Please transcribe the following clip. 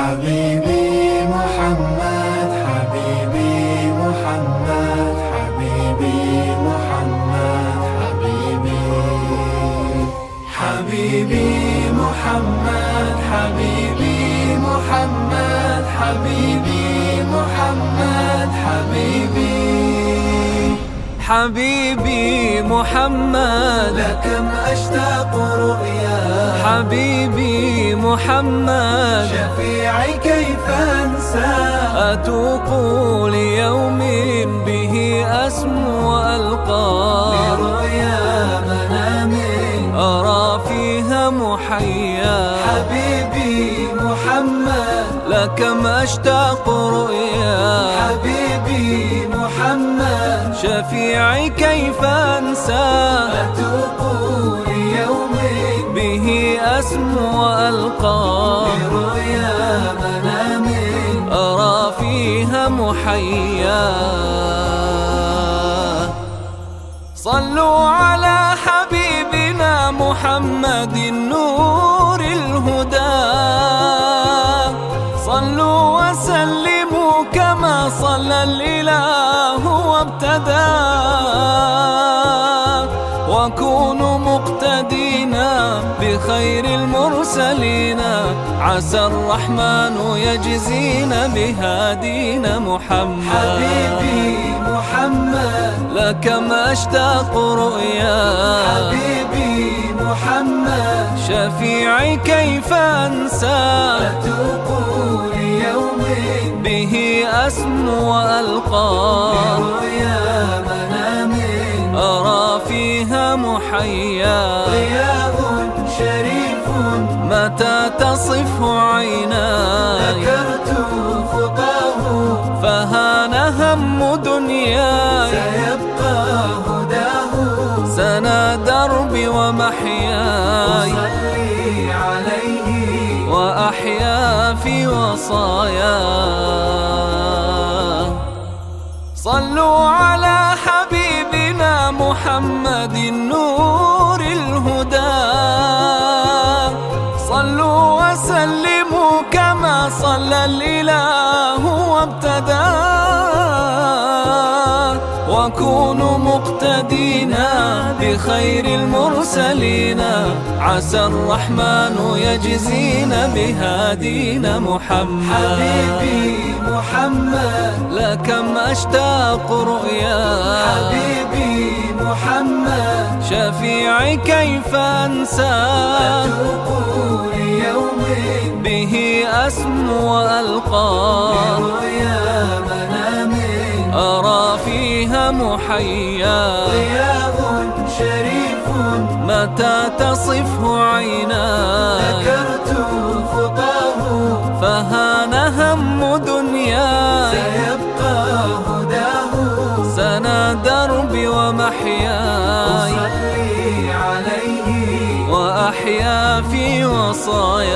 حبيبي محمد حبيبي محمد حبيبي محمد حبيبي. حبيبي محمد حبيبي محمد حبيبي محمد حبيبي. حبيبي محمد. لكم أشتاق رؤيا. حبيبي محمد. شفيعي كيف أنسى؟ أتوق ليوم به أسمو وألقى. لرؤيا منام. أرى فيها محيا. حبيبي محمد. لكم أشتاق رؤيا. حبيبي محمد. شفيعي كيف أنسى. أتوق ليوم أسمو وألقى لرؤيا منام أرى فيها محيا. صلوا على حبيبنا محمد نور الهدى. صلوا وسلموا كما صلى الإله وابتدى. وكونوا بخير المرسلين. عسى الرحمن يجزينا بهادينا محمد. حبيبي محمد. لك ما اشتاق رؤيا. حبيبي محمد. شفيعي كيف أنسى. أتوق ليوم به أسمو وألقى. لرؤيا منام أرى فيها محيا. متى تصفه عيناي. ذكرت خطاه فهان هم دنياي. سيبقى هداه. سنا دربي ومحياي صلي عليه. وأحيا في وصاياه صلوا على حبيبنا محمد نور صلى الإله وابتدى. وكونوا مقتدينا بخير المرسلين. عسى الرحمن يجزينا بهادينا محمد. حبيبي محمد. لكم أشتاق رؤيا. حبيبي محمد. شفيعي كيف أنسى. ليوم به أسمو وألقى. لرؤيا منام أرى فيها محيا. ضياء شريف. متى تصفه عيناي ذكرت خطاه فهان هم دنياي سيبقى هداه. سنا دربي ومحياي وأحيا في وصاياي